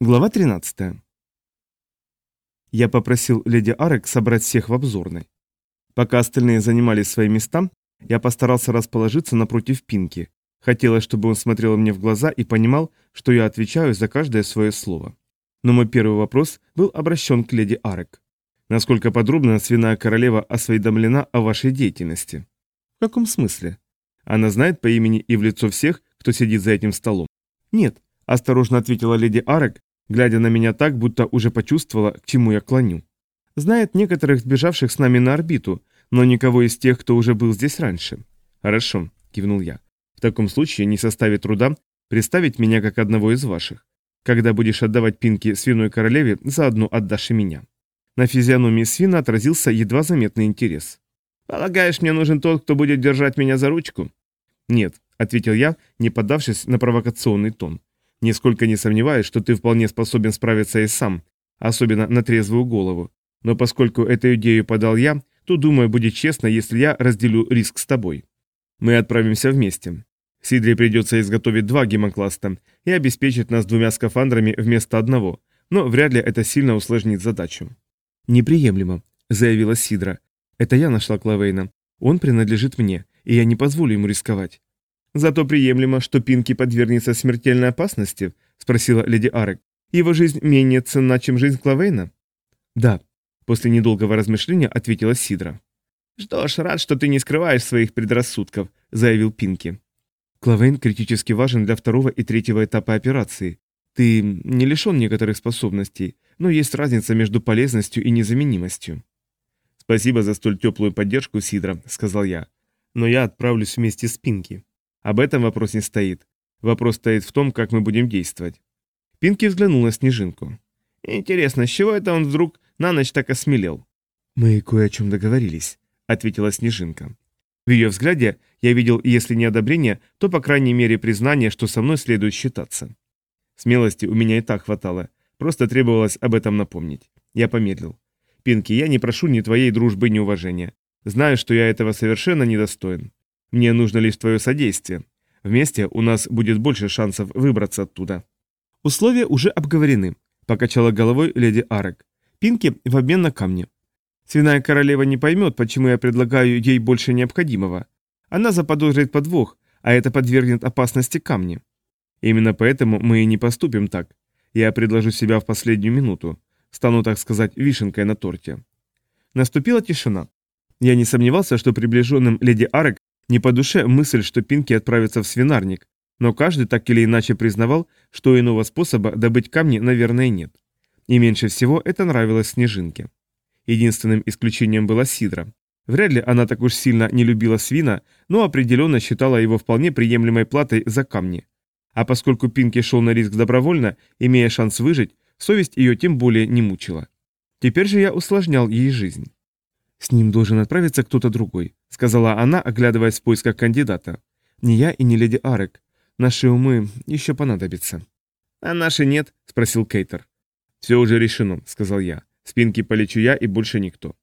Глава 13. Я попросил леди Арек собрать всех в обзорной. Пока остальные занимали свои места, я постарался расположиться напротив Пинки. Хотелось, чтобы он смотрел мне в глаза и понимал, что я отвечаю за каждое свое слово. Но мой первый вопрос был обращен к леди Арек. Насколько подробно свиная королева осведомлена о вашей деятельности? В каком смысле? Она знает по имени и в лицо всех, кто сидит за этим столом? Нет, осторожно ответила леди Арек, глядя на меня так, будто уже почувствовала, к чему я клоню. Знает некоторых сбежавших с нами на орбиту, но никого из тех, кто уже был здесь раньше. Хорошо, кивнул я. В таком случае не составит труда представить меня как одного из ваших. Когда будешь отдавать пинки свиной королеве, заодно отдашь и меня. На физиономии свина отразился едва заметный интерес. «Полагаешь, мне нужен тот, кто будет держать меня за ручку?» «Нет», — ответил я, не поддавшись на провокационный тон. Нисколько не сомневаюсь, что ты вполне способен справиться и сам, особенно на трезвую голову. Но поскольку эту идею подал я, то, думаю, будет честно, если я разделю риск с тобой. Мы отправимся вместе. Сидре придется изготовить два гемокласта и обеспечить нас двумя скафандрами вместо одного, но вряд ли это сильно усложнит задачу. «Неприемлемо», — заявила Сидра. «Это я нашла Клавейна. Он принадлежит мне, и я не позволю ему рисковать. «Зато приемлемо, что Пинки подвергнется смертельной опасности?» – спросила леди Арек. «Его жизнь менее ценна, чем жизнь Клавейна?» «Да», – после недолгого размышления ответила Сидра. «Что ж, рад, что ты не скрываешь своих предрассудков», – заявил Пинки. «Клавейн критически важен для второго и третьего этапа операции. Ты не лишен некоторых способностей, но есть разница между полезностью и незаменимостью». «Спасибо за столь теплую поддержку, Сидра», – сказал я. «Но я отправлюсь вместе с Пинки». Об этом вопрос не стоит. Вопрос стоит в том, как мы будем действовать. Пинки взглянул на Снежинку. «Интересно, с чего это он вдруг на ночь так осмелел?» «Мы кое о чем договорились», — ответила Снежинка. В ее взгляде я видел, если не одобрение, то, по крайней мере, признание, что со мной следует считаться. Смелости у меня и так хватало, просто требовалось об этом напомнить. Я помедлил. «Пинки, я не прошу ни твоей дружбы, ни уважения. Знаю, что я этого совершенно недостоин. Мне нужно лишь твое содействие. Вместе у нас будет больше шансов выбраться оттуда». «Условия уже обговорены», — покачала головой леди Арек. «Пинки в обмен на камни. Свиная королева не поймет, почему я предлагаю ей больше необходимого. Она заподозрит подвох, а это подвергнет опасности камни. Именно поэтому мы и не поступим так. Я предложу себя в последнюю минуту. Стану, так сказать, вишенкой на торте». Наступила тишина. Я не сомневался, что приближенным леди Арек не по душе мысль, что Пинки отправится в свинарник, но каждый так или иначе признавал, что иного способа добыть камни, наверное, нет. И меньше всего это нравилось Снежинке. Единственным исключением была Сидра. Вряд ли она так уж сильно не любила свина, но определенно считала его вполне приемлемой платой за камни. А поскольку Пинки шел на риск добровольно, имея шанс выжить, совесть ее тем более не мучила. Теперь же я усложнял ей жизнь. «С ним должен отправиться кто-то другой», — сказала она, оглядываясь в поисках кандидата. «Не я и не леди Арек. Наши умы еще понадобятся». «А наши нет?» — спросил Кейтер. «Все уже решено», — сказал я. «Спинки полечу я и больше никто».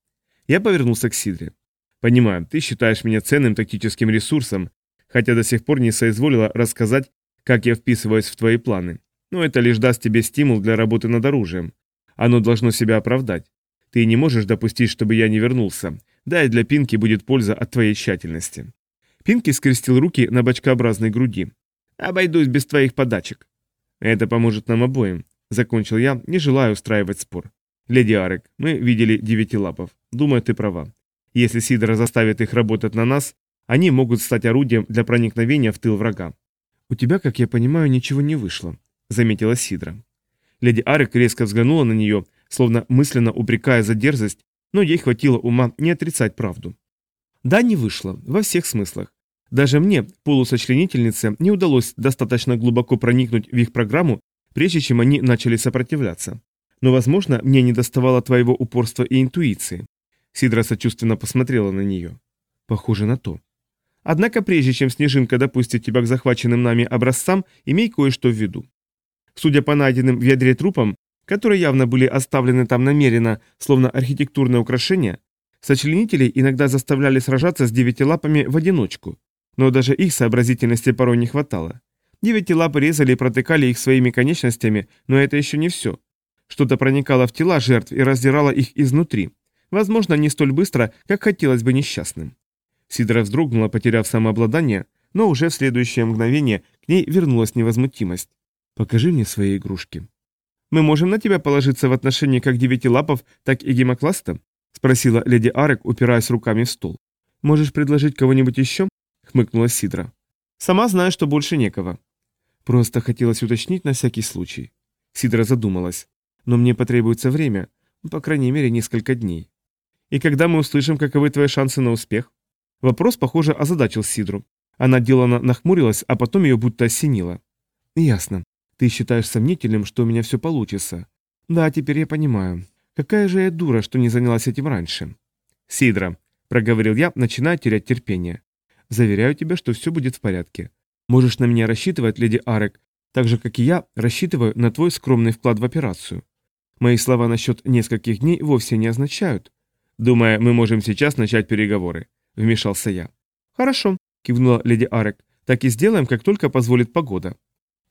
Я повернулся к Сидре. «Понимаю, ты считаешь меня ценным тактическим ресурсом, хотя до сих пор не соизволила рассказать, как я вписываюсь в твои планы. Но это лишь даст тебе стимул для работы над оружием. Оно должно себя оправдать. Ты не можешь допустить, чтобы я не вернулся. Да и для Пинки будет польза от твоей тщательности». Пинки скрестил руки на бочкообразной груди. «Обойдусь без твоих подачек». «Это поможет нам обоим», — закончил я, не желая устраивать спор. «Леди Арек, мы видели девятилапов. Думаю, ты права. Если Сидора заставит их работать на нас, они могут стать орудием для проникновения в тыл врага». «У тебя, как я понимаю, ничего не вышло», — заметила Сидра. Леди Арек резко взглянула на нее, словно мысленно упрекая за дерзость, но ей хватило ума не отрицать правду. Да, не вышло, во всех смыслах. Даже мне, полусочленительнице, не удалось достаточно глубоко проникнуть в их программу, прежде чем они начали сопротивляться. Но, возможно, мне не доставало твоего упорства и интуиции. Сидра сочувственно посмотрела на нее. Похоже на то. Однако, прежде чем Снежинка допустит тебя к захваченным нами образцам, имей кое-что в виду. Судя по найденным в ядре трупам, которые явно были оставлены там намеренно, словно архитектурное украшение, сочленителей иногда заставляли сражаться с девятилапами в одиночку, но даже их сообразительности порой не хватало. Девятилапы резали и протыкали их своими конечностями, но это еще не все. Что-то проникало в тела жертв и раздирало их изнутри. Возможно, не столь быстро, как хотелось бы несчастным. Сидора вздрогнула, потеряв самообладание, но уже в следующее мгновение к ней вернулась невозмутимость. «Покажи мне свои игрушки». «Мы можем на тебя положиться в отношении как девятилапов, так и гемокласта?» — спросила леди Арек, упираясь руками в стол. «Можешь предложить кого-нибудь еще?» — хмыкнула Сидра. «Сама знаю, что больше некого». Просто хотелось уточнить на всякий случай. Сидра задумалась. «Но мне потребуется время, по крайней мере, несколько дней. И когда мы услышим, каковы твои шансы на успех?» Вопрос, похоже, озадачил Сидру. Она делано нахмурилась, а потом ее будто осенило. «Ясно. Ты считаешь сомнительным, что у меня все получится. Да, теперь я понимаю. Какая же я дура, что не занялась этим раньше». «Сидра», — проговорил я, начиная терять терпение. «Заверяю тебя, что все будет в порядке. Можешь на меня рассчитывать, леди Арек, так же, как и я, рассчитываю на твой скромный вклад в операцию. Мои слова насчет нескольких дней вовсе не означают. Думаю, мы можем сейчас начать переговоры», — вмешался я. «Хорошо», кивнула леди Арек. Так и сделаем, как только позволит погода.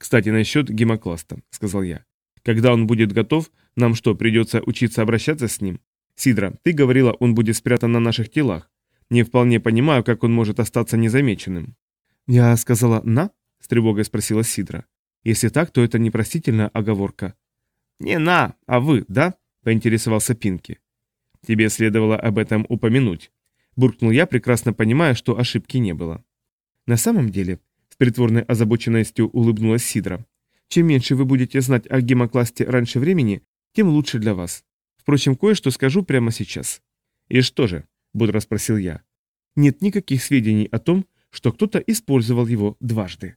Кстати, насчет гемокласта, сказал я. Когда он будет готов, нам что, придется учиться обращаться с ним? Сидра, ты говорила, он будет спрятан на наших телах. Не вполне понимаю, как он может остаться незамеченным. Я сказала «на»? С тревогой спросила Сидра. Если так, то это непростительная оговорка. Не «на», а «вы», да? Поинтересовался Пинки. Тебе следовало об этом упомянуть. Буркнул я, прекрасно понимая, что ошибки не было. На самом деле, с притворной озабоченностью улыбнулась Сидра. Чем меньше вы будете знать о гемокласте раньше времени, тем лучше для вас. Впрочем, кое-что скажу прямо сейчас. И что же? Бодро спросил я. Нет никаких сведений о том, что кто-то использовал его дважды.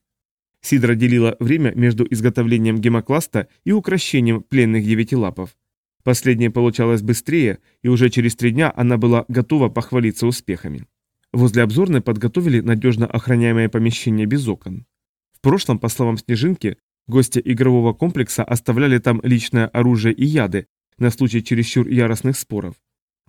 Сидра делила время между изготовлением гемокласта и укращением пленных девятилапов. Последнее получалось быстрее, и уже через три дня она была готова похвалиться успехами. Возле обзорной подготовили надежно охраняемое помещение без окон. В прошлом, по словам Снежинки, гости игрового комплекса оставляли там личное оружие и яды на случай чересчур яростных споров.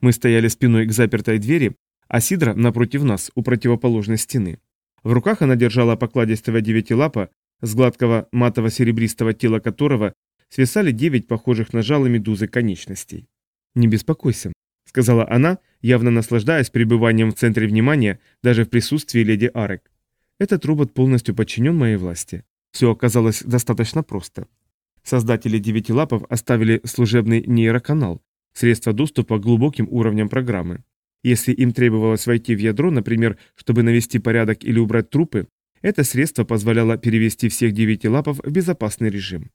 Мы стояли спиной к запертой двери, а Сидра напротив нас, у противоположной стены. В руках она держала покладистого девятилапа, с гладкого матово-серебристого тела которого свисали девять похожих на жало медузы конечностей. «Не беспокойся», — сказала она, явно наслаждаясь пребыванием в центре внимания даже в присутствии леди Арек. «Этот робот полностью подчинен моей власти. Все оказалось достаточно просто. Создатели девяти лапов оставили служебный нейроканал, средство доступа к глубоким уровням программы. Если им требовалось войти в ядро, например, чтобы навести порядок или убрать трупы, это средство позволяло перевести всех девяти лапов в безопасный режим.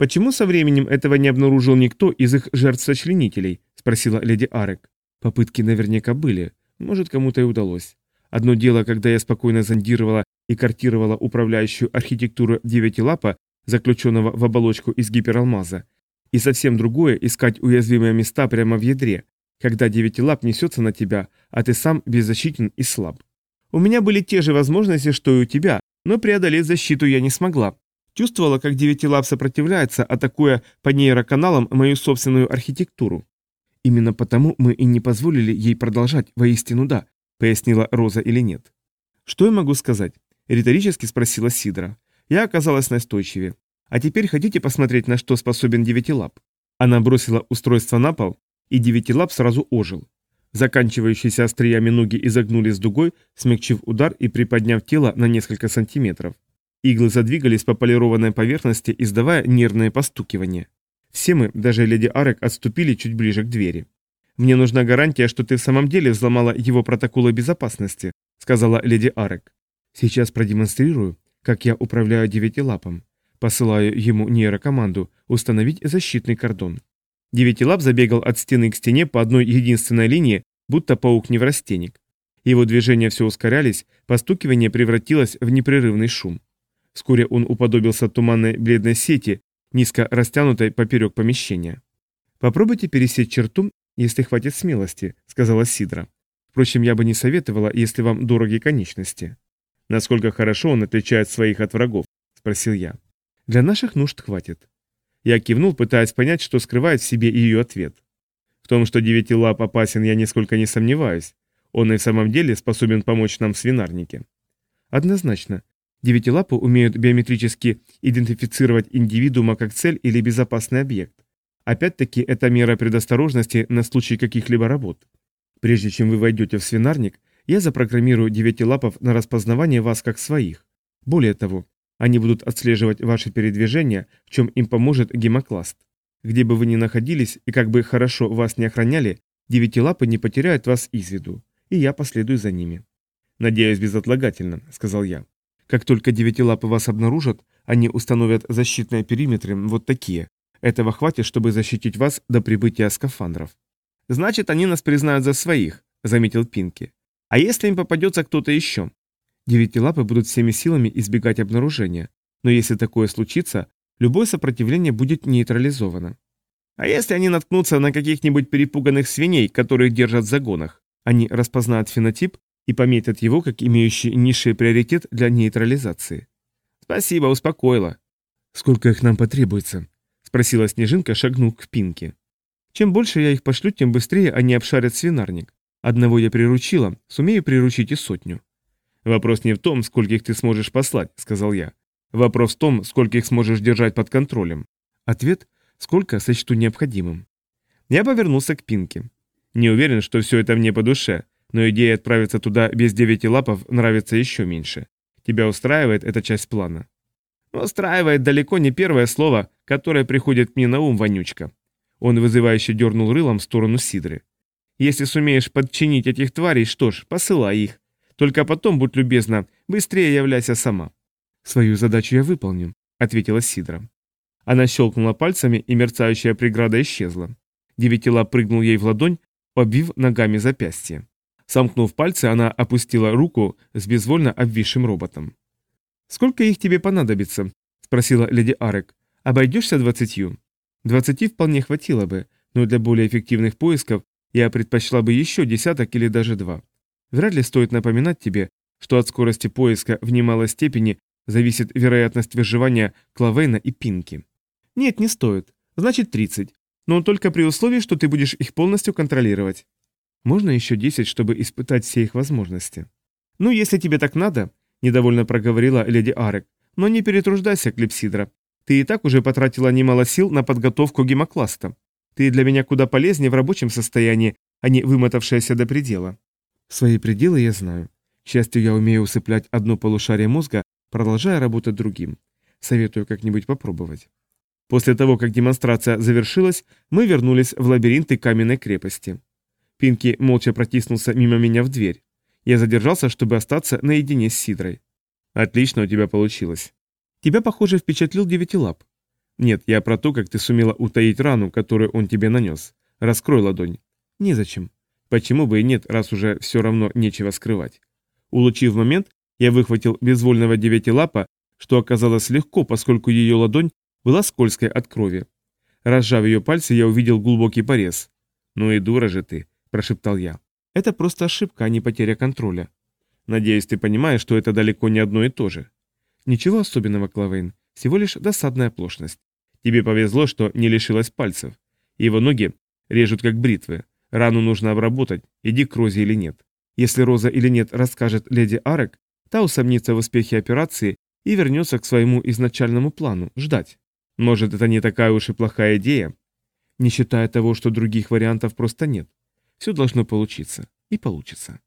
«Почему со временем этого не обнаружил никто из их жертв-сочленителей?» – спросила леди Арек. Попытки наверняка были, может, кому-то и удалось. Одно дело, когда я спокойно зондировала и картировала управляющую архитектуру девятилапа, заключенного в оболочку из гипералмаза, и совсем другое – искать уязвимые места прямо в ядре, когда девятилап несется на тебя, а ты сам беззащитен и слаб. У меня были те же возможности, что и у тебя, но преодолеть защиту я не смогла, Чувствовала, как девятилап сопротивляется, атакуя по нейроканалам мою собственную архитектуру. Именно потому мы и не позволили ей продолжать, воистину да, пояснила Роза или нет. Что я могу сказать? Риторически спросила Сидра. Я оказалась настойчивее. А теперь хотите посмотреть, на что способен девятилап? Она бросила устройство на пол, и девятилап сразу ожил. Заканчивающиеся остриями ноги изогнулись дугой, смягчив удар и приподняв тело на несколько сантиметров. Иглы задвигались по полированной поверхности, издавая нервное постукивание. Все мы, даже леди Арек, отступили чуть ближе к двери. «Мне нужна гарантия, что ты в самом деле взломала его протоколы безопасности», сказала леди Арек. «Сейчас продемонстрирую, как я управляю девятилапом. Посылаю ему нейрокоманду установить защитный кордон». Девятилап забегал от стены к стене по одной единственной линии, будто паук-неврастенник. Его движения все ускорялись, постукивание превратилось в непрерывный шум. Вскоре он уподобился туманной бледной сети, низко растянутой поперек помещения. «Попробуйте пересечь черту, если хватит смелости», — сказала Сидра. «Впрочем, я бы не советовала, если вам дороги конечности». «Насколько хорошо он отличает своих от врагов?» — спросил я. «Для наших нужд хватит». Я кивнул, пытаясь понять, что скрывает в себе ее ответ. В том, что девятилап опасен, я нисколько не сомневаюсь. Он и в самом деле способен помочь нам в свинарнике. Однозначно, Девятилапы умеют биометрически идентифицировать индивидуума как цель или безопасный объект. Опять-таки, это мера предосторожности на случай каких-либо работ. Прежде чем вы войдете в свинарник, я запрограммирую девятилапов на распознавание вас как своих. Более того, они будут отслеживать ваши передвижения, в чем им поможет гемокласт. Где бы вы ни находились и как бы хорошо вас не охраняли, девятилапы не потеряют вас из виду, и я последую за ними. «Надеюсь, безотлагательно», — сказал я. Как только девятилапы вас обнаружат, они установят защитные периметры вот такие. Этого хватит, чтобы защитить вас до прибытия скафандров. Значит, они нас признают за своих, заметил Пинки. А если им попадется кто-то еще? Девятилапы будут всеми силами избегать обнаружения. Но если такое случится, любое сопротивление будет нейтрализовано. А если они наткнутся на каких-нибудь перепуганных свиней, которых держат в загонах? Они распознают фенотип и пометят его как имеющий низший приоритет для нейтрализации. Спасибо, успокоила. Сколько их нам потребуется? Спросила Снежинка, шагнув к Пинке. Чем больше я их пошлю, тем быстрее они обшарят свинарник. Одного я приручила, сумею приручить и сотню. Вопрос не в том, сколько их ты сможешь послать, сказал я. Вопрос в том, сколько их сможешь держать под контролем. Ответ – сколько сочту необходимым. Я повернулся к Пинке. Не уверен, что все это мне по душе, но идея отправиться туда без девяти лапов нравится еще меньше. Тебя устраивает эта часть плана? Устраивает далеко не первое слово, которое приходит мне на ум, вонючка. Он вызывающе дернул рылом в сторону Сидры. Если сумеешь подчинить этих тварей, что ж, посылай их. Только потом, будь любезна, быстрее являйся сама. Свою задачу я выполню, ответила Сидра. Она щелкнула пальцами, и мерцающая преграда исчезла. Девятилап прыгнул ей в ладонь, обвив ногами запястье. Сомкнув пальцы, она опустила руку с безвольно обвисшим роботом. «Сколько их тебе понадобится?» – спросила леди Арек. «Обойдешься двадцатью?» «Двадцати вполне хватило бы, но для более эффективных поисков я предпочла бы еще десяток или даже два. Вряд ли стоит напоминать тебе, что от скорости поиска в немалой степени зависит вероятность выживания Клавейна и Пинки. Нет, не стоит. Значит, 30. Но только при условии, что ты будешь их полностью контролировать. Можно еще десять, чтобы испытать все их возможности. Ну, если тебе так надо, недовольно проговорила леди Арек, но не перетруждайся, Клипсидра. Ты и так уже потратила немало сил на подготовку гемокласта. Ты для меня куда полезнее в рабочем состоянии, а не вымотавшаяся до предела. Свои пределы я знаю. К счастью, я умею усыплять одно полушарие мозга, продолжая работать другим. Советую как-нибудь попробовать. После того, как демонстрация завершилась, мы вернулись в лабиринты каменной крепости. Пинки молча протиснулся мимо меня в дверь. Я задержался, чтобы остаться наедине с Сидрой. «Отлично у тебя получилось». «Тебя, похоже, впечатлил девятилап». «Нет, я про то, как ты сумела утаить рану, которую он тебе нанес. Раскрой ладонь». «Незачем». «Почему бы и нет, раз уже все равно нечего скрывать». Улучив момент, я выхватил безвольного девятилапа, что оказалось легко, поскольку ее ладонь была скользкой от крови. Разжав ее пальцы, я увидел глубокий порез. «Ну и дура же ты», – прошептал я. «Это просто ошибка, а не потеря контроля. Надеюсь, ты понимаешь, что это далеко не одно и то же». «Ничего особенного, Клавейн, всего лишь досадная оплошность. Тебе повезло, что не лишилась пальцев. Его ноги режут как бритвы. Рану нужно обработать, иди к Розе или нет. Если Роза или нет расскажет леди Арек, та усомнится в успехе операции и вернется к своему изначальному плану – ждать. Может, это не такая уж и плохая идея, не считая того, что других вариантов просто нет. Все должно получиться. И получится.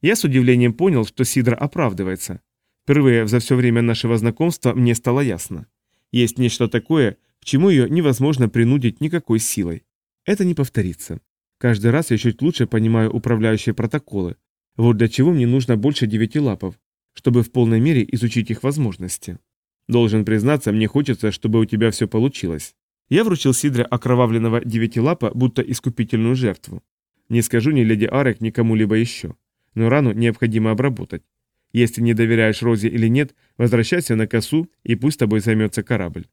Я с удивлением понял, что Сидра оправдывается. Впервые за все время нашего знакомства мне стало ясно. Есть нечто такое, к чему ее невозможно принудить никакой силой. Это не повторится. Каждый раз я чуть лучше понимаю управляющие протоколы. Вот для чего мне нужно больше девяти лапов, чтобы в полной мере изучить их возможности. Должен признаться, мне хочется, чтобы у тебя все получилось. Я вручил Сидре окровавленного девятилапа, будто искупительную жертву. Не скажу ни леди Арек, ни кому-либо еще. Но рану необходимо обработать. Если не доверяешь Розе или нет, возвращайся на косу, и пусть тобой займется корабль.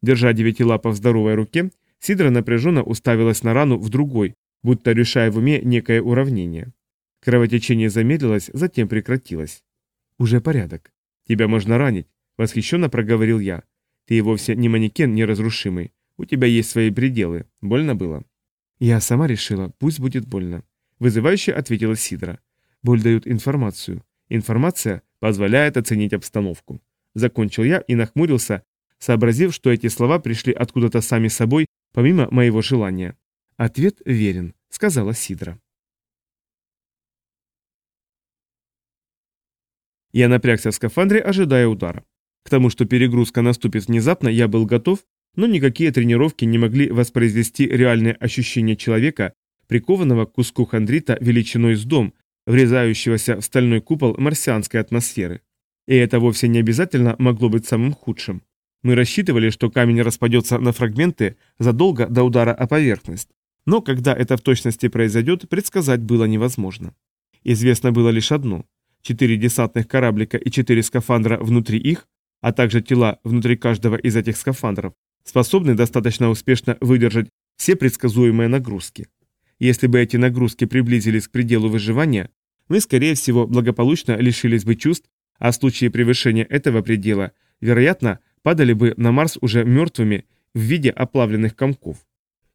Держа девятилапа в здоровой руке, Сидра напряженно уставилась на рану в другой, будто решая в уме некое уравнение. Кровотечение замедлилось, затем прекратилось. «Уже порядок. Тебя можно ранить», — восхищенно проговорил я. «Ты вовсе не манекен неразрушимый. У тебя есть свои пределы. Больно было?» «Я сама решила, пусть будет больно», — вызывающе ответила Сидра. «Боль дает информацию. Информация позволяет оценить обстановку. закончил я и нахмурился, сообразив, что эти слова пришли откуда-то сами собой, помимо моего желания. Ответ верен, сказала Сидра. Я напрягся в скафандре, ожидая удара. К тому, что перегрузка наступит внезапно, я был готов, но никакие тренировки не могли воспроизвести реальные ощущения человека, прикованного к куску хондрита величиной с дом, врезающегося в стальной купол марсианской атмосферы. И это вовсе не обязательно могло быть самым худшим. Мы рассчитывали, что камень распадется на фрагменты задолго до удара о поверхность. Но когда это в точности произойдет, предсказать было невозможно. Известно было лишь одно. Четыре десантных кораблика и четыре скафандра внутри их, а также тела внутри каждого из этих скафандров, способны достаточно успешно выдержать все предсказуемые нагрузки. Если бы эти нагрузки приблизились к пределу выживания, мы, скорее всего, благополучно лишились бы чувств, а в случае превышения этого предела, вероятно, падали бы на Марс уже мертвыми в виде оплавленных комков.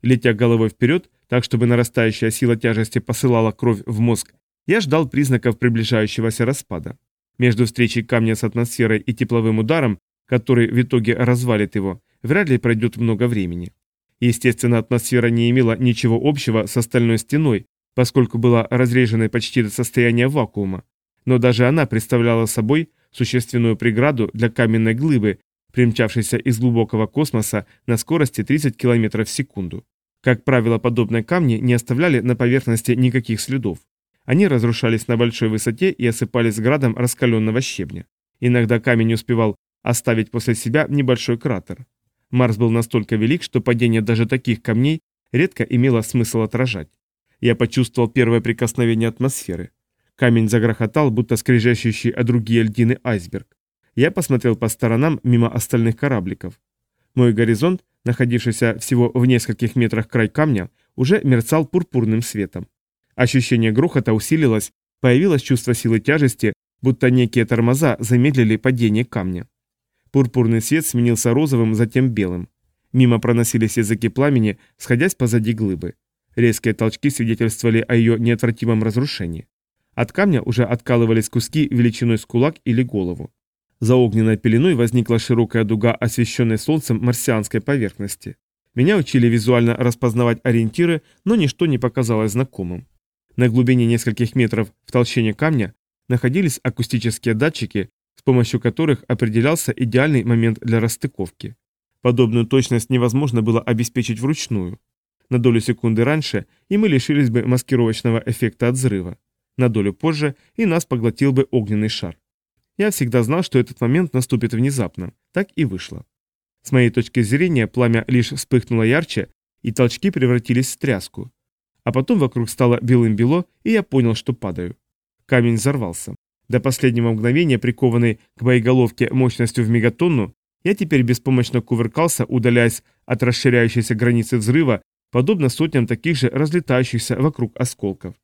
Летя головой вперед, так чтобы нарастающая сила тяжести посылала кровь в мозг, я ждал признаков приближающегося распада. Между встречей камня с атмосферой и тепловым ударом, который в итоге развалит его, вряд ли пройдет много времени. Естественно, атмосфера не имела ничего общего с остальной стеной, поскольку была разреженной почти до состояния вакуума, но даже она представляла собой существенную преграду для каменной глыбы, примчавшейся из глубокого космоса на скорости 30 км в секунду. Как правило, подобные камни не оставляли на поверхности никаких следов. Они разрушались на большой высоте и осыпались градом раскаленного щебня. Иногда камень успевал оставить после себя небольшой кратер. Марс был настолько велик, что падение даже таких камней редко имело смысл отражать. Я почувствовал первое прикосновение атмосферы. Камень загрохотал, будто скрежещущий о другие льдины айсберг. Я посмотрел по сторонам мимо остальных корабликов. Мой горизонт, находившийся всего в нескольких метрах край камня, уже мерцал пурпурным светом. Ощущение грохота усилилось, появилось чувство силы тяжести, будто некие тормоза замедлили падение камня. Пурпурный свет сменился розовым, затем белым. Мимо проносились языки пламени, сходясь позади глыбы. Резкие толчки свидетельствовали о ее неотвратимом разрушении. От камня уже откалывались куски величиной с кулак или голову. За огненной пеленой возникла широкая дуга, освещенная солнцем марсианской поверхности. Меня учили визуально распознавать ориентиры, но ничто не показалось знакомым. На глубине нескольких метров в толщине камня находились акустические датчики, помощью которых определялся идеальный момент для расстыковки. Подобную точность невозможно было обеспечить вручную. На долю секунды раньше, и мы лишились бы маскировочного эффекта от взрыва. На долю позже, и нас поглотил бы огненный шар. Я всегда знал, что этот момент наступит внезапно. Так и вышло. С моей точки зрения, пламя лишь вспыхнуло ярче, и толчки превратились в тряску. А потом вокруг стало белым-бело, и я понял, что падаю. Камень взорвался. До последнего мгновения, прикованный к боеголовке мощностью в мегатонну, я теперь беспомощно кувыркался, удаляясь от расширяющейся границы взрыва, подобно сотням таких же разлетающихся вокруг осколков.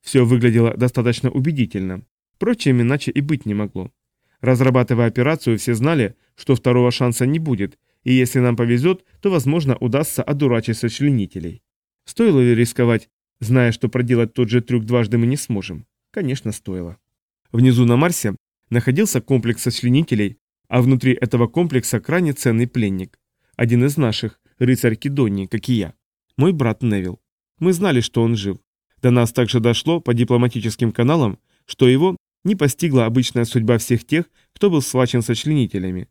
Все выглядело достаточно убедительно. Впрочем, иначе и быть не могло. Разрабатывая операцию, все знали, что второго шанса не будет, и если нам повезет, то, возможно, удастся одурачить сочленителей. Стоило ли рисковать, зная, что проделать тот же трюк дважды мы не сможем? Конечно, стоило. Внизу на Марсе находился комплекс сочленителей, а внутри этого комплекса крайне ценный пленник. Один из наших, рыцарь Кедонии, как и я. Мой брат Невил. Мы знали, что он жив. До нас также дошло по дипломатическим каналам, что его не постигла обычная судьба всех тех, кто был схвачен сочленителями.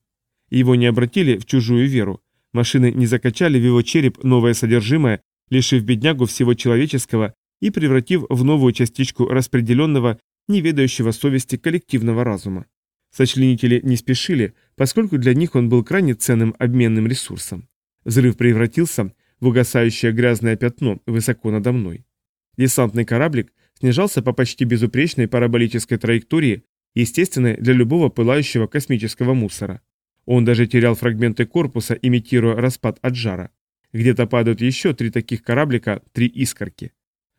Его не обратили в чужую веру, машины не закачали в его череп новое содержимое, лишив беднягу всего человеческого и превратив в новую частичку распределенного не ведающего совести коллективного разума. Сочленители не спешили, поскольку для них он был крайне ценным обменным ресурсом. Взрыв превратился в угасающее грязное пятно высоко надо мной. Десантный кораблик снижался по почти безупречной параболической траектории, естественной для любого пылающего космического мусора. Он даже терял фрагменты корпуса, имитируя распад от жара. Где-то падают еще три таких кораблика, три искорки.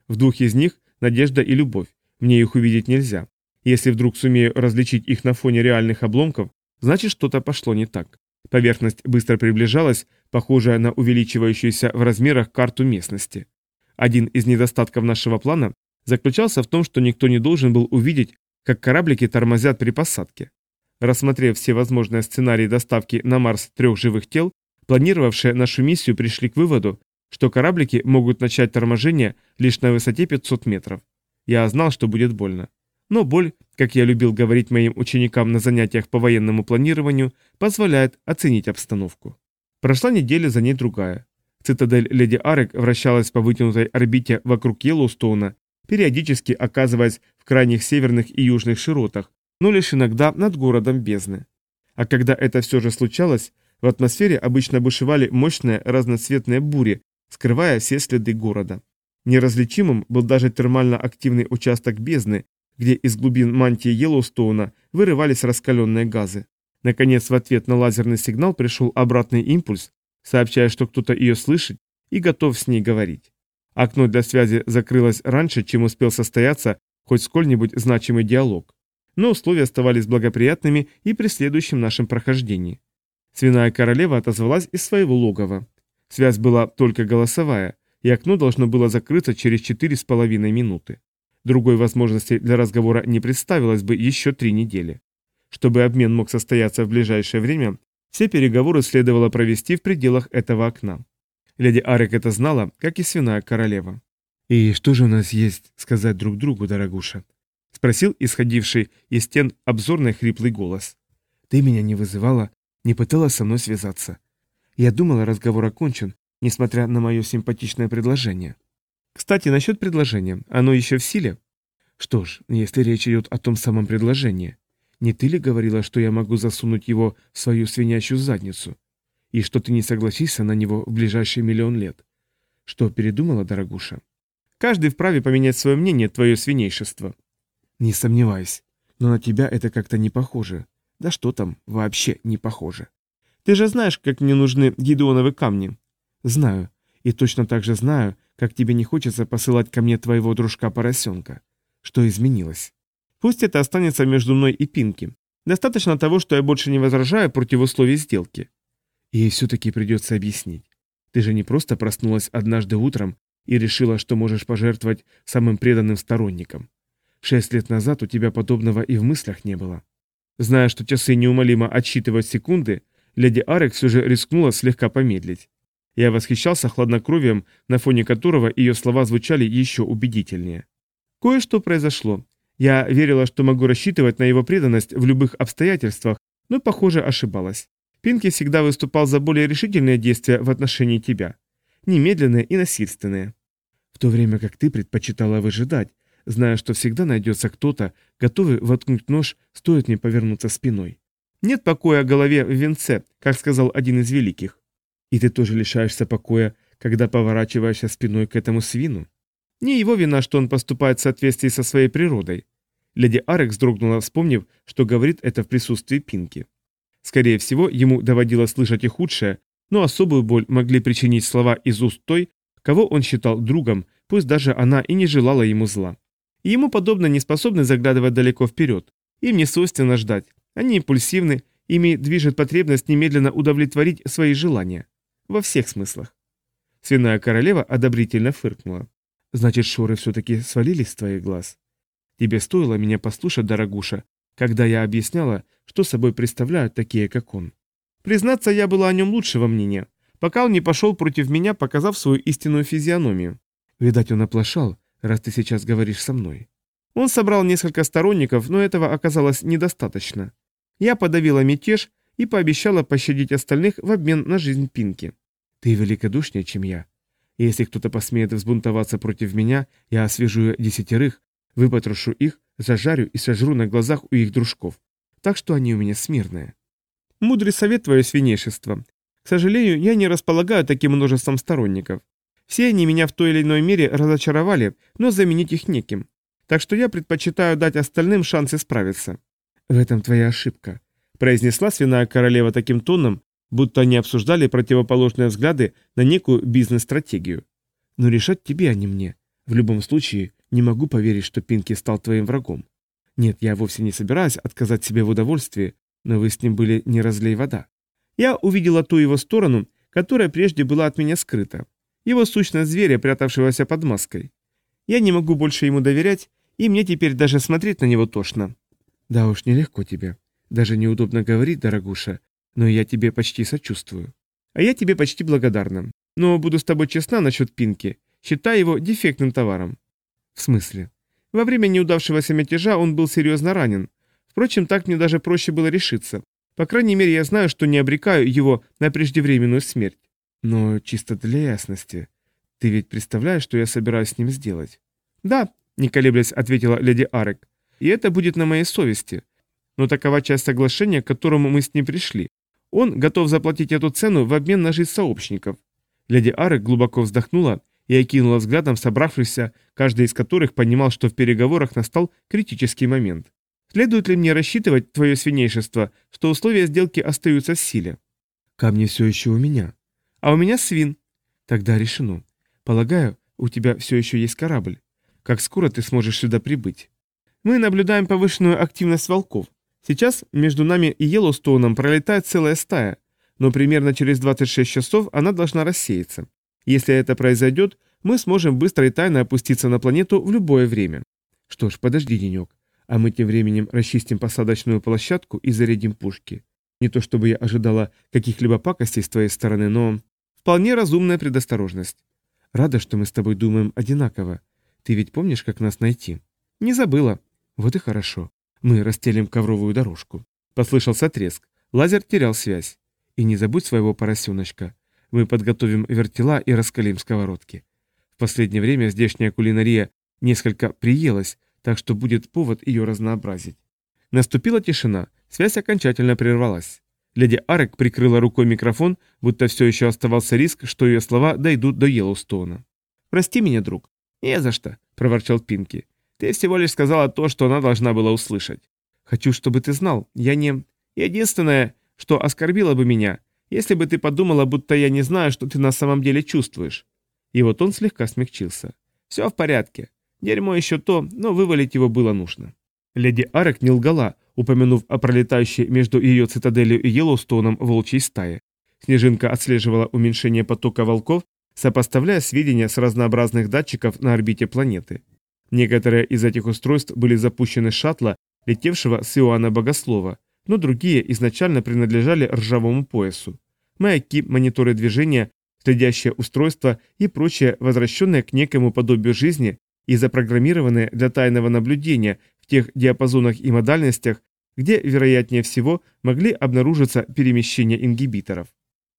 В двух из них – надежда и любовь, мне их увидеть нельзя. Если вдруг сумею различить их на фоне реальных обломков, значит что-то пошло не так. Поверхность быстро приближалась, похожая на увеличивающуюся в размерах карту местности. Один из недостатков нашего плана заключался в том, что никто не должен был увидеть, как кораблики тормозят при посадке. рассмотрев все возможные сценарии доставки на Марс трех живых тел, планировавшие нашу миссию пришли к выводу, что кораблики могут начать торможение лишь на высоте 500 метров. Я знал, что будет больно. Но боль, как я любил говорить моим ученикам на занятиях по военному планированию, позволяет оценить обстановку. Прошла неделя, за ней другая. Цитадель Леди Арек вращалась по вытянутой орбите вокруг Йеллоустоуна, периодически оказываясь в крайних северных и южных широтах, но лишь иногда над городом бездны. А когда это все же случалось, в атмосфере обычно бушевали мощные разноцветные бури, скрывая все следы города. Неразличимым был даже термально активный участок бездны, где из глубин мантии Йеллоустоуна вырывались раскаленные газы. Наконец, в ответ на лазерный сигнал пришел обратный импульс, сообщая, что кто-то ее слышит и готов с ней говорить. Окно для связи закрылось раньше, чем успел состояться хоть сколь-нибудь значимый диалог. Но условия оставались благоприятными и при следующем нашем прохождении. Свиная королева отозвалась из своего логова. Связь была только голосовая, и окно должно было закрыться через четыре с половиной минуты. Другой возможности для разговора не представилось бы еще три недели. Чтобы обмен мог состояться в ближайшее время, все переговоры следовало провести в пределах этого окна. Леди Арек это знала, как и свиная королева. «И что же у нас есть сказать друг другу, дорогуша?» — спросил исходивший из стен обзорный хриплый голос. «Ты меня не вызывала, не пыталась со мной связаться. Я думала, разговор окончен, несмотря на мое симпатичное предложение. Кстати, насчет предложения. Оно еще в силе? Что ж, если речь идет о том самом предложении, не ты ли говорила, что я могу засунуть его в свою свинячью задницу? И что ты не согласишься на него в ближайший миллион лет? Что, передумала, дорогуша? Каждый вправе поменять свое мнение, твое свинейшество. Не сомневаюсь. Но на тебя это как-то не похоже. Да что там, вообще не похоже. Ты же знаешь, как мне нужны гидеоновы камни. Знаю. И точно так же знаю, как тебе не хочется посылать ко мне твоего дружка-поросенка. Что изменилось? Пусть это останется между мной и Пинки. Достаточно того, что я больше не возражаю против условий сделки. И все-таки придется объяснить. Ты же не просто проснулась однажды утром и решила, что можешь пожертвовать самым преданным сторонником. Шесть лет назад у тебя подобного и в мыслях не было. Зная, что часы неумолимо отсчитывают секунды, леди Арек все же рискнула слегка помедлить. Я восхищался хладнокровием, на фоне которого ее слова звучали еще убедительнее. Кое-что произошло. Я верила, что могу рассчитывать на его преданность в любых обстоятельствах, но, похоже, ошибалась. Пинки всегда выступал за более решительные действия в отношении тебя. Немедленные и насильственные. В то время как ты предпочитала выжидать, зная, что всегда найдется кто-то, готовый воткнуть нож, стоит мне повернуться спиной. Нет покоя голове в венце, как сказал один из великих. И ты тоже лишаешься покоя, когда поворачиваешься спиной к этому свину. Не его вина, что он поступает в соответствии со своей природой. Леди Арекс дрогнула, вспомнив, что говорит это в присутствии Пинки. Скорее всего, ему доводилось слышать и худшее, но особую боль могли причинить слова из уст той, кого он считал другом, пусть даже она и не желала ему зла. И ему подобно не способны заглядывать далеко вперед. Им не свойственно ждать. Они импульсивны, ими движет потребность немедленно удовлетворить свои желания. Во всех смыслах. Свиная королева одобрительно фыркнула. «Значит, шоры все-таки свалились с твоих глаз? Тебе стоило меня послушать, дорогуша, когда я объясняла, что собой представляют такие, как он. Признаться, я была о нем лучшего мнения, пока он не пошел против меня, показав свою истинную физиономию. Видать, он оплошал, раз ты сейчас говоришь со мной. Он собрал несколько сторонников, но этого оказалось недостаточно. Я подавила мятеж и пообещала пощадить остальных в обмен на жизнь Пинки. Ты великодушнее, чем я. Если кто-то посмеет взбунтоваться против меня, я освежу десятерых, выпотрошу их, зажарю и сожру на глазах у их дружков. Так что они у меня смирные. Мудрый совет твое свинейшество. К сожалению, я не располагаю таким множеством сторонников. Все они меня в той или иной мере разочаровали, но заменить их неким. Так что я предпочитаю дать остальным шанс исправиться. В этом твоя ошибка произнесла свиная королева таким тоном, будто они обсуждали противоположные взгляды на некую бизнес-стратегию. Но решать тебе, а не мне. В любом случае, не могу поверить, что Пинки стал твоим врагом. Нет, я вовсе не собираюсь отказать себе в удовольствии, но вы с ним были не разлей вода. Я увидела ту его сторону, которая прежде была от меня скрыта. Его сущность зверя, прятавшегося под маской. Я не могу больше ему доверять, и мне теперь даже смотреть на него тошно. Да уж, нелегко тебе. Даже неудобно говорить, дорогуша, но я тебе почти сочувствую. А я тебе почти благодарна. Но буду с тобой честна насчет Пинки. Считай его дефектным товаром. В смысле? Во время неудавшегося мятежа он был серьезно ранен. Впрочем, так мне даже проще было решиться. По крайней мере, я знаю, что не обрекаю его на преждевременную смерть. Но чисто для ясности. Ты ведь представляешь, что я собираюсь с ним сделать? Да, не колеблясь, ответила леди Арек. И это будет на моей совести. Но такова часть соглашения, к которому мы с ним пришли. Он готов заплатить эту цену в обмен на жизнь сообщников. Леди Арек глубоко вздохнула и окинула взглядом собравшихся, каждый из которых понимал, что в переговорах настал критический момент. Следует ли мне рассчитывать, твое свинейшество, что условия сделки остаются в силе? Камни все еще у меня. А у меня свин. Тогда решено. Полагаю, у тебя все еще есть корабль. Как скоро ты сможешь сюда прибыть? Мы наблюдаем повышенную активность волков. Сейчас между нами и Йеллоустоуном пролетает целая стая, но примерно через 26 часов она должна рассеяться. Если это произойдет, мы сможем быстро и тайно опуститься на планету в любое время. Что ж, подожди денек, а мы тем временем расчистим посадочную площадку и зарядим пушки. Не то чтобы я ожидала каких-либо пакостей с твоей стороны, но... Вполне разумная предосторожность. Рада, что мы с тобой думаем одинаково. Ты ведь помнишь, как нас найти? Не забыла. Вот и хорошо. Мы расстелим ковровую дорожку. Послышался треск. Лазер терял связь. И не забудь своего поросеночка. Мы подготовим вертела и раскалим сковородки. В последнее время здешняя кулинария несколько приелась, так что будет повод ее разнообразить. Наступила тишина, связь окончательно прервалась. Леди Арек прикрыла рукой микрофон, будто все еще оставался риск, что ее слова дойдут до Йеллоустона. «Прости меня, друг». «Не за что», — проворчал Пинки. «Ты всего лишь сказала то, что она должна была услышать. Хочу, чтобы ты знал, я не... Единственное, что оскорбило бы меня, если бы ты подумала, будто я не знаю, что ты на самом деле чувствуешь». И вот он слегка смягчился. «Все в порядке. Дерьмо еще то, но вывалить его было нужно». Леди Арек не лгала, упомянув о пролетающей между ее цитаделью и Йеллоустоуном волчьей стае. Снежинка отслеживала уменьшение потока волков, сопоставляя сведения с разнообразных датчиков на орбите планеты. Некоторые из этих устройств были запущены с шаттла, летевшего с Иоанна Богослова, но другие изначально принадлежали ржавому поясу. Маяки, мониторы движения, следящее устройство и прочее, возвращенное к некому подобию жизни и запрограммированное для тайного наблюдения в тех диапазонах и модальностях, где, вероятнее всего, могли обнаружиться перемещения ингибиторов.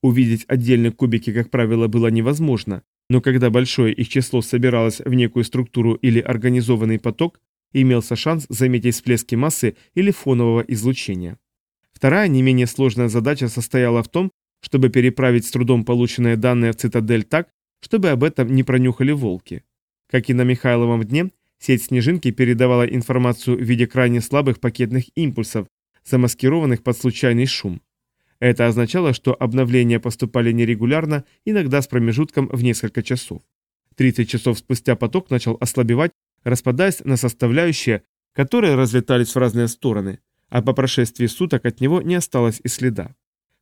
Увидеть отдельные кубики, как правило, было невозможно, но когда большое их число собиралось в некую структуру или организованный поток, имелся шанс заметить всплески массы или фонового излучения. Вторая не менее сложная задача состояла в том, чтобы переправить с трудом полученные данные в цитадель так, чтобы об этом не пронюхали волки. Как и на Михайловом дне, Сеть снежинки передавала информацию в виде крайне слабых пакетных импульсов, замаскированных под случайный шум. Это означало, что обновления поступали нерегулярно, иногда с промежутком в несколько часов. 30 часов спустя поток начал ослабевать, распадаясь на составляющие, которые разлетались в разные стороны, а по прошествии суток от него не осталось и следа.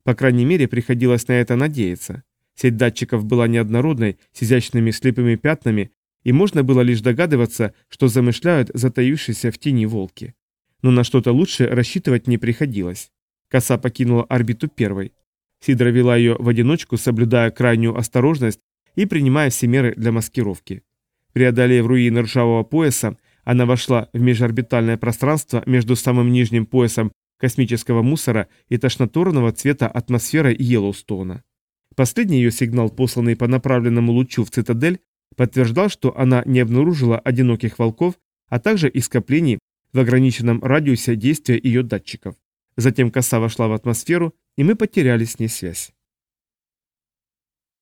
По крайней мере, приходилось на это надеяться. Сеть датчиков была неоднородной, с изящными слепыми пятнами, и можно было лишь догадываться, что замышляют затаившиеся в тени волки. Но на что-то лучше рассчитывать не приходилось. Коса покинула орбиту первой. Сидра вела ее в одиночку, соблюдая крайнюю осторожность и принимая все меры для маскировки. Преодолев руины ржавого пояса, она вошла в межорбитальное пространство между самым нижним поясом космического мусора и тошнотворного цвета атмосферой Йеллоустона. Последний ее сигнал, посланный по направленному лучу в цитадель, подтверждал, что она не обнаружила одиноких волков, а также и скоплений в ограниченном радиусе действия ее датчиков. Затем коса вошла в атмосферу, и мы потеряли с ней связь.